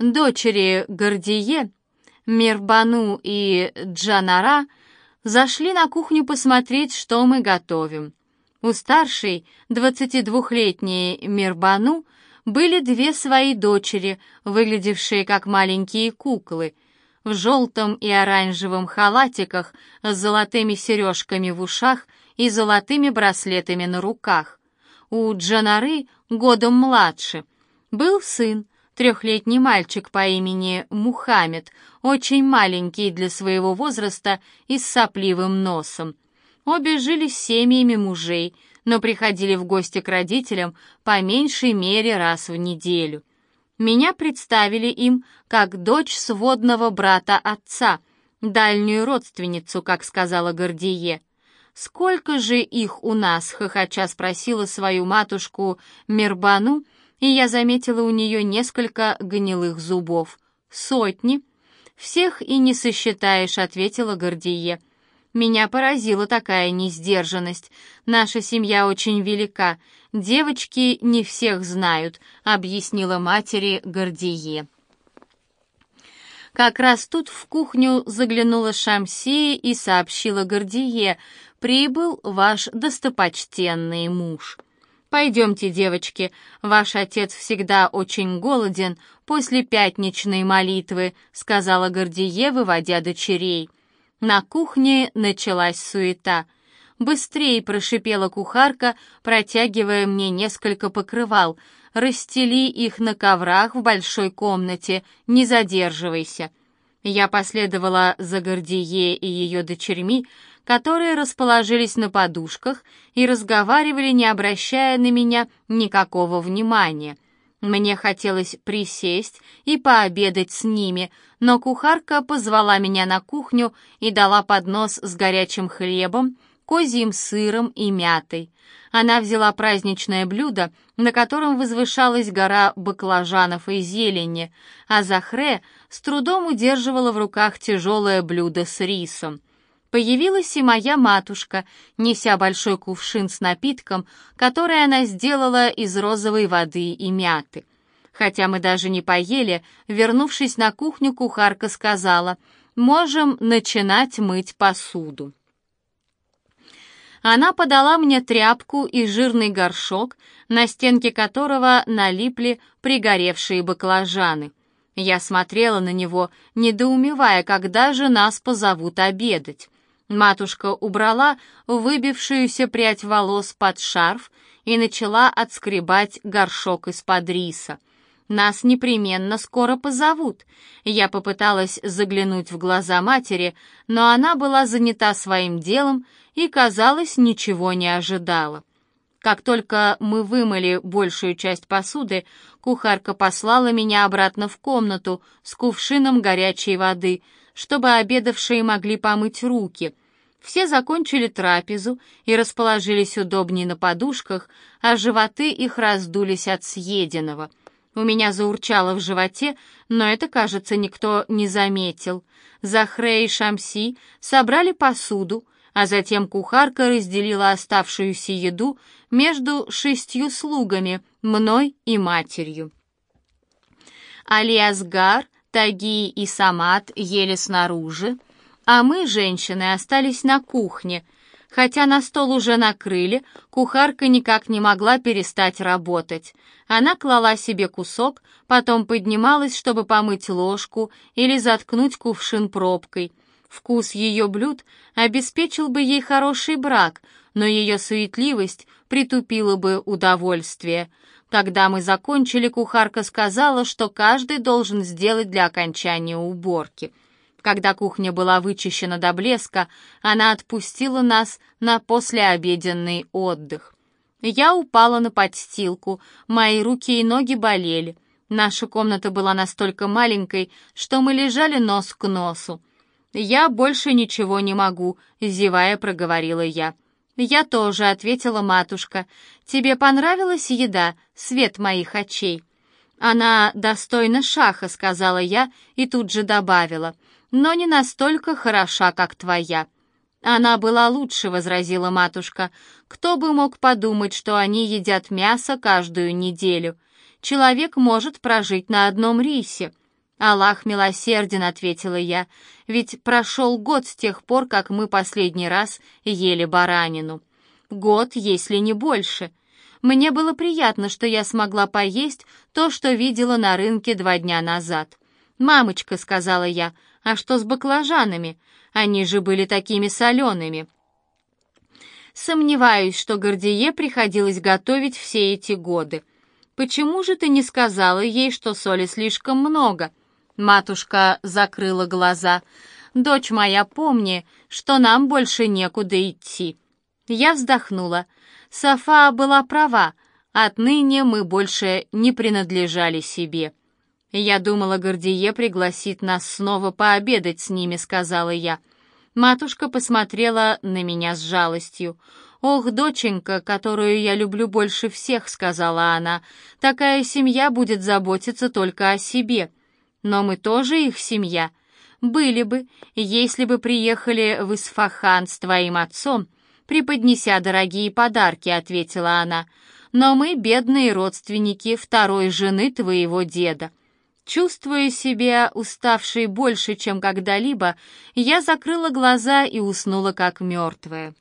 дочери Гордие, Мирбану и Джанара, зашли на кухню посмотреть, что мы готовим. У старшей, 22-летней Мирбану, были две свои дочери, выглядевшие как маленькие куклы, в желтом и оранжевом халатиках с золотыми сережками в ушах и золотыми браслетами на руках. У Джанары, годом младше, был сын, трехлетний мальчик по имени Мухаммед, очень маленький для своего возраста и с сопливым носом. Обе жили с семьями мужей, но приходили в гости к родителям по меньшей мере раз в неделю. Меня представили им как дочь сводного брата отца, дальнюю родственницу, как сказала Гордие. «Сколько же их у нас?» — хохоча спросила свою матушку Мербану, и я заметила у нее несколько гнилых зубов. «Сотни». «Всех и не сосчитаешь», — ответила Гордие. Меня поразила такая несдержанность. Наша семья очень велика. Девочки не всех знают, объяснила матери Гордие. Как раз тут в кухню заглянула Шамсия и сообщила Гордие, прибыл ваш достопочтенный муж. «Пойдемте, девочки, ваш отец всегда очень голоден после пятничной молитвы», сказала Гордие, выводя дочерей. На кухне началась суета. «Быстрее!» — прошипела кухарка, протягивая мне несколько покрывал. «Расстели их на коврах в большой комнате, не задерживайся». Я последовала за Гордие и ее дочерьми, которые расположились на подушках и разговаривали, не обращая на меня никакого внимания — мне хотелось присесть и пообедать с ними, но кухарка позвала меня на кухню и дала поднос с горячим хлебом, козьим сыром и мятой. Она взяла праздничное блюдо, на котором возвышалась гора баклажанов и зелени, а Захре с трудом удерживала в руках тяжелое блюдо с рисом. Появилась и моя матушка, неся большой кувшин с напитком, который она сделала из розовой воды и мяты. Хотя мы даже не поели, вернувшись на кухню, кухарка сказала, «Можем начинать мыть посуду». Она подала мне тряпку и жирный горшок, на стенке которого налипли пригоревшие баклажаны. Я смотрела на него, недоумевая, когда же нас позовут обедать. Матушка убрала выбившуюся прядь волос под шарф и начала отскребать горшок из-под риса. Нас непременно скоро позовут. Я попыталась заглянуть в глаза матери, но она была занята своим делом и, казалось, ничего не ожидала. Как только мы вымыли большую часть посуды, кухарка послала меня обратно в комнату с кувшином горячей воды, чтобы обедавшие могли помыть руки, все закончили трапезу и расположились удобнее на подушках, а животы их раздулись от съеденного. У меня заурчало в животе, но это, кажется, никто не заметил. Захре и Шамси собрали посуду, а затем кухарка разделила оставшуюся еду между шестью слугами, мной и матерью. Алиасгар, Таги и Самат ели снаружи, а мы, женщины, остались на кухне. Хотя на стол уже накрыли, кухарка никак не могла перестать работать. Она клала себе кусок, потом поднималась, чтобы помыть ложку или заткнуть кувшин пробкой. Вкус ее блюд обеспечил бы ей хороший брак, но ее суетливость притупила бы удовольствие. Когда мы закончили, кухарка сказала, что каждый должен сделать для окончания уборки — когда кухня была вычищена до блеска, она отпустила нас на послеобеденный отдых. Я упала на подстилку, мои руки и ноги болели. Наша комната была настолько маленькой, что мы лежали нос к носу. «Я больше ничего не могу», — зевая проговорила я. «Я тоже», — ответила матушка. «Тебе понравилась еда, свет моих очей?» «Она достойна шаха», — сказала я и тут же добавила но не настолько хороша, как твоя». «Она была лучше», — возразила матушка. «Кто бы мог подумать, что они едят мясо каждую неделю? Человек может прожить на одном рисе». «Аллах милосерден», — ответила я, — «ведь прошел год с тех пор, как мы последний раз ели баранину. Год, если не больше. Мне было приятно, что я смогла поесть то, что видела на рынке два дня назад. «Мамочка», — сказала я, — «а что с баклажанами? Они же были такими солеными». Сомневаюсь, что Гордие приходилось готовить все эти годы. Почему же ты не сказала ей, что соли слишком много?» Матушка закрыла глаза. «Дочь моя, помни, что нам больше некуда идти». Я вздохнула. Софа была права. Отныне мы больше не принадлежали себе. «Я думала, Гордие пригласит нас снова пообедать с ними», — сказала я. Матушка посмотрела на меня с жалостью. «Ох, доченька, которую я люблю больше всех», — сказала она, — «такая семья будет заботиться только о себе. Но мы тоже их семья. Были бы, если бы приехали в Исфахан с твоим отцом, преподнеся дорогие подарки», — ответила она. «Но мы бедные родственники второй жены твоего деда». Чувствуя себя уставшей больше, чем когда-либо, я закрыла глаза и уснула как мертвая.